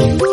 Woo!